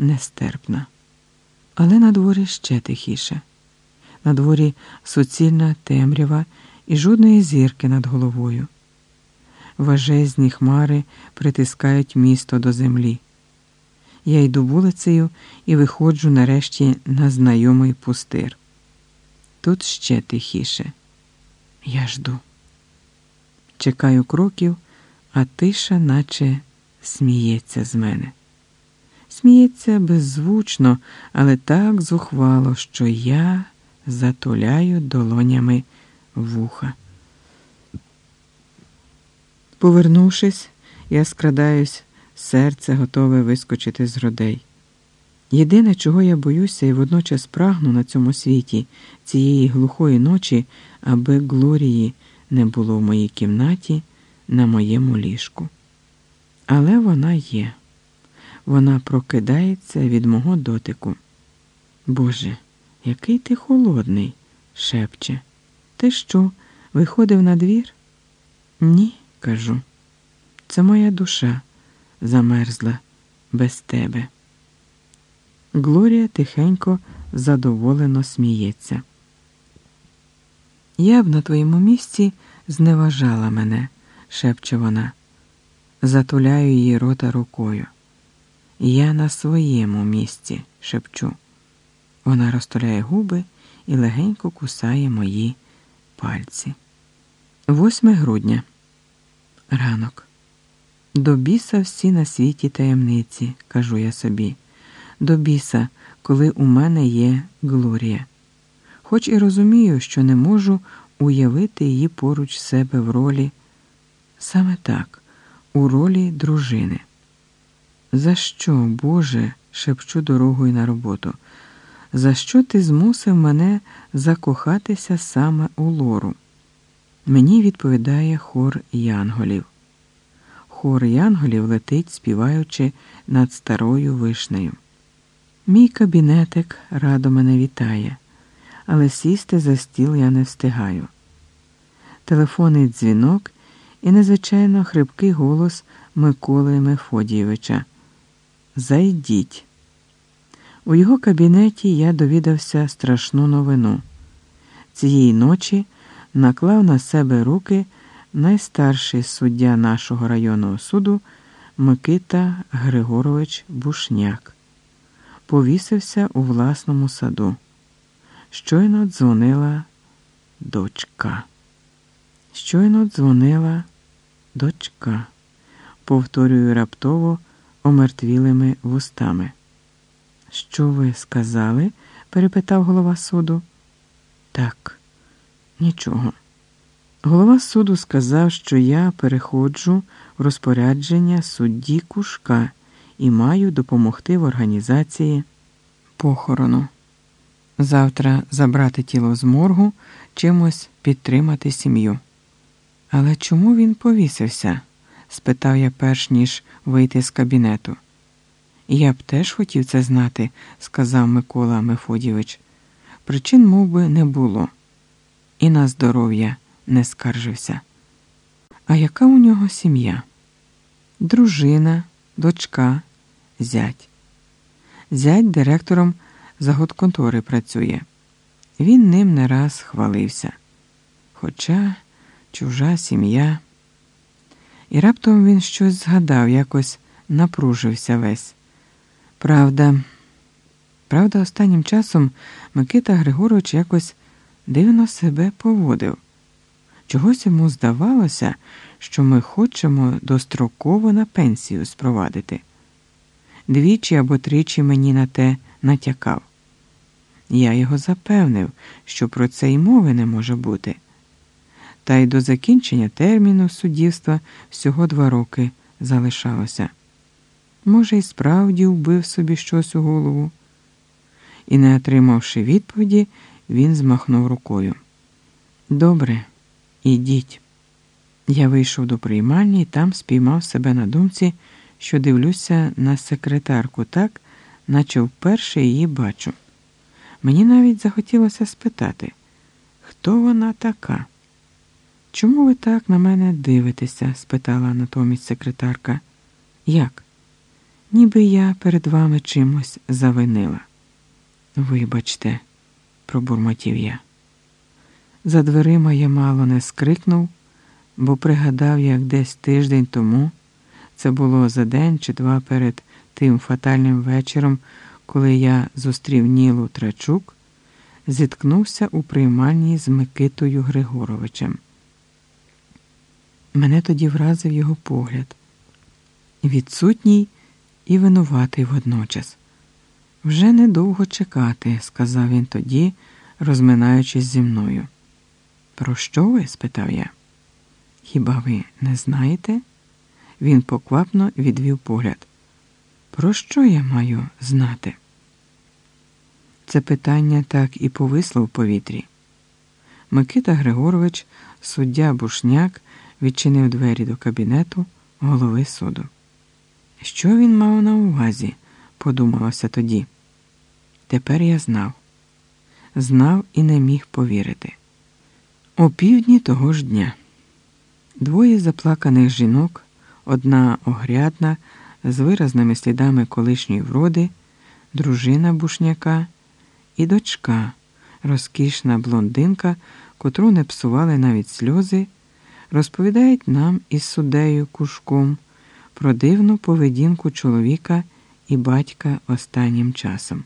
нестерпна. Але на дворі ще тихіше. На дворі суцільна темрява і жодної зірки над головою. Важезні хмари притискають місто до землі. Я йду вулицею і виходжу нарешті на знайомий пустир. Тут ще тихіше. Я жду. Чекаю кроків, а тиша, наче сміється з мене. Сміється беззвучно, але так зухвало, що я затуляю долонями вуха. Повернувшись, я скрадаюсь, серце готове вискочити з грудей. Єдине, чого я боюся і водночас прагну на цьому світі цієї глухої ночі, аби Глорії не було в моїй кімнаті на моєму ліжку. Але вона є. Вона прокидається від мого дотику. Боже, який ти холодний, шепче. Ти що, виходив на двір? Ні, кажу. Це моя душа замерзла без тебе. Глорія тихенько, задоволено сміється. Я б на твоєму місці зневажала мене, шепче вона. Затуляю її рота рукою. Я на своєму місці, шепчу. Вона розтуляє губи і легенько кусає мої пальці. 8 грудня. Ранок. До біса всі на світі таємниці, кажу я собі. До біса, коли у мене є Глорія. Хоч і розумію, що не можу уявити її поруч себе в ролі, саме так, у ролі дружини. За що, Боже, шепчу дорогою на роботу? За що ти змусив мене закохатися саме у лору? Мені відповідає хор янголів. Хор янголів летить, співаючи над старою вишнею. Мій кабінетик радо мене вітає, але сісти за стіл я не встигаю. Телефонний дзвінок і незвичайно хрипкий голос Миколи Мефодійовича. Зайдіть. У його кабінеті я довідався страшну новину. Цієї ночі наклав на себе руки найстарший суддя нашого районного суду Микита Григорович Бушняк. Повісився у власному саду. Щойно дзвонила дочка. Щойно дзвонила дочка, повторюю раптово омертвілими вустами. Що ви сказали? перепитав голова суду. Так, нічого. Голова суду сказав, що я переходжу в розпорядження судді Кушка і маю допомогти в організації похорону. Завтра забрати тіло з моргу, чимось підтримати сім'ю. Але чому він повісився? Спитав я перш ніж вийти з кабінету. Я б теж хотів це знати, сказав Микола Мефодійович. Причин мов би, не було, і на здоров'я не скаржився. А яка у нього сім'я? Дружина, дочка, зять. Зять директором загодконтори працює. Він ним не раз хвалився. Хоча чужа сім'я. І раптом він щось згадав, якось напружився весь. Правда, правда, останнім часом Микита Григорович якось дивно себе поводив. Чогось йому здавалося, що ми хочемо достроково на пенсію спровадити. Двічі або тричі мені на те натякав. Я його запевнив, що про це й мови не може бути. Та й до закінчення терміну суддівства всього два роки залишалося. Може, і справді вбив собі щось у голову. І, не отримавши відповіді, він змахнув рукою. Добре, ідіть. Я вийшов до приймальні і там спіймав себе на думці, що дивлюся на секретарку так, наче вперше її бачу. Мені навіть захотілося спитати, хто вона така? Чому ви так на мене дивитеся? спитала натомість секретарка. Як? ніби я перед вами чимось завинила. Вибачте, пробурмотів я. За дверима я мало не скрикнув, бо пригадав, як десь тиждень тому це було за день чи два перед тим фатальним вечором, коли я зустрів Нілу Трачук, зіткнувся у приймальні з Микитою Григоровичем. Мене тоді вразив його погляд відсутній і винуватий водночас. Вже недовго чекати, сказав він тоді, розминаючись зі мною. Про що ви? спитав я. Хіба ви не знаєте? Він поквапно відвів погляд. Про що я маю знати? Це питання так і повисло в повітрі. Микита Григорович, суддя Бушняк, відчинив двері до кабінету голови суду. Що він мав на увазі? подумалося тоді. Тепер я знав, знав і не міг повірити. О півдні того ж дня двоє заплаканих жінок, одна огрядна, з виразними слідами колишньої вроди, дружина бушняка і дочка, розкішна блондинка, котру не псували навіть сльози, розповідають нам із суддею Кушком про дивну поведінку чоловіка і батька останнім часом.